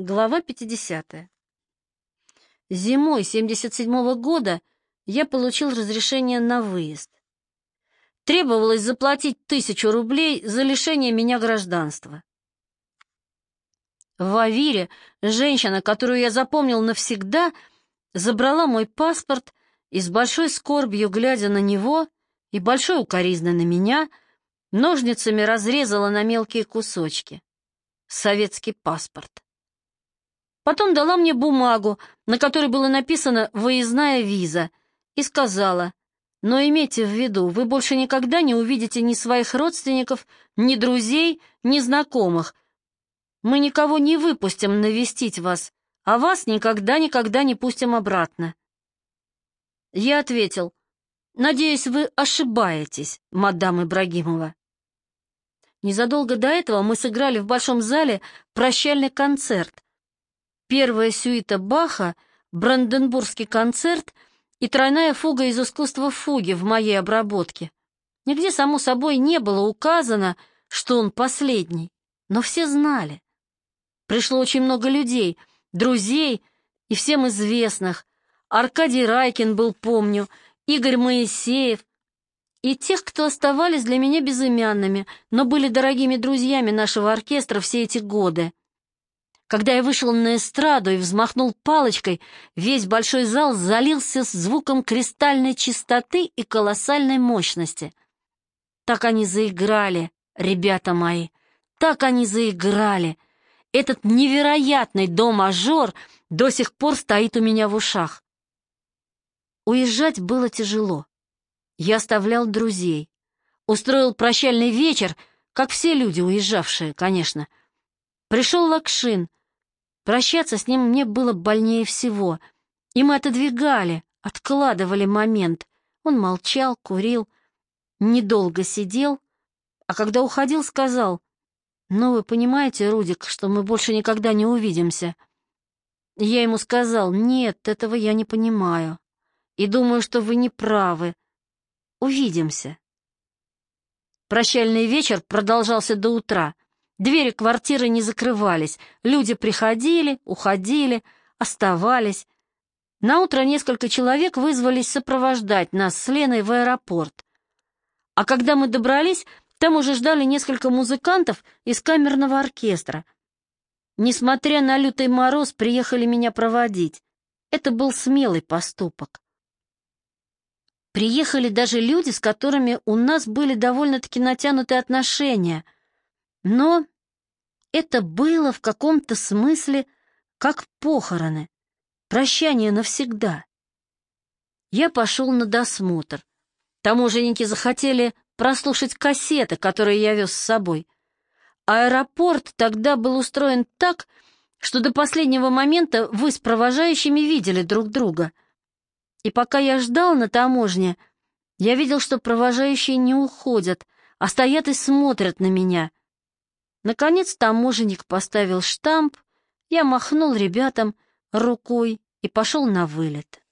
Глава 50. Зимой 77 -го года я получил разрешение на выезд. Требовалось заплатить тысячу рублей за лишение меня гражданства. В Авире женщина, которую я запомнил навсегда, забрала мой паспорт и с большой скорбью, глядя на него и большой укоризной на меня, ножницами разрезала на мелкие кусочки. Советский паспорт. Потом дала мне бумагу, на которой было написано «выездная виза», и сказала, «Но имейте в виду, вы больше никогда не увидите ни своих родственников, ни друзей, ни знакомых. Мы никого не выпустим навестить вас, а вас никогда-никогда не пустим обратно». Я ответил, «Надеюсь, вы ошибаетесь, мадам Ибрагимова». Незадолго до этого мы сыграли в Большом зале прощальный концерт, Первая сюита Баха, Бранденбургский концерт и тройная фуга из искусства фуги в моей обработке. Нигде, само собой, не было указано, что он последний, но все знали. Пришло очень много людей, друзей и всем известных. Аркадий Райкин был, помню, Игорь Моисеев, и тех, кто оставались для меня безымянными, но были дорогими друзьями нашего оркестра все эти годы. Когда я вышел на эстраду и взмахнул палочкой, весь большой зал залился звуком кристальной чистоты и колоссальной мощности. Так они заиграли, ребята мои, так они заиграли. Этот невероятный до-мажор до сих пор стоит у меня в ушах. Уезжать было тяжело. Я оставлял друзей. Устроил прощальный вечер, как все люди, уезжавшие, конечно. Пришел Лакшин — Прощаться с ним мне было больнее всего, и мы отодвигали, откладывали момент. Он молчал, курил, недолго сидел, а когда уходил, сказал, «Ну, вы понимаете, Рудик, что мы больше никогда не увидимся?» Я ему сказал, «Нет, этого я не понимаю, и думаю, что вы не правы. Увидимся». Прощальный вечер продолжался до утра — Двери квартиры не закрывались, люди приходили, уходили, оставались. Наутро несколько человек вызвались сопровождать нас с Леной в аэропорт. А когда мы добрались, там уже ждали несколько музыкантов из камерного оркестра. Несмотря на лютый мороз, приехали меня проводить. Это был смелый поступок. Приехали даже люди, с которыми у нас были довольно-таки натянутые отношения — но это было в каком-то смысле как похороны, прощание навсегда. Я пошел на досмотр. Таможенники захотели прослушать кассеты, которые я вез с собой. Аэропорт тогда был устроен так, что до последнего момента вы с провожающими видели друг друга. И пока я ждал на таможне, я видел, что провожающие не уходят, а стоят и смотрят на меня — Наконец таможенник поставил штамп, я махнул ребятам рукой и пошел на вылет.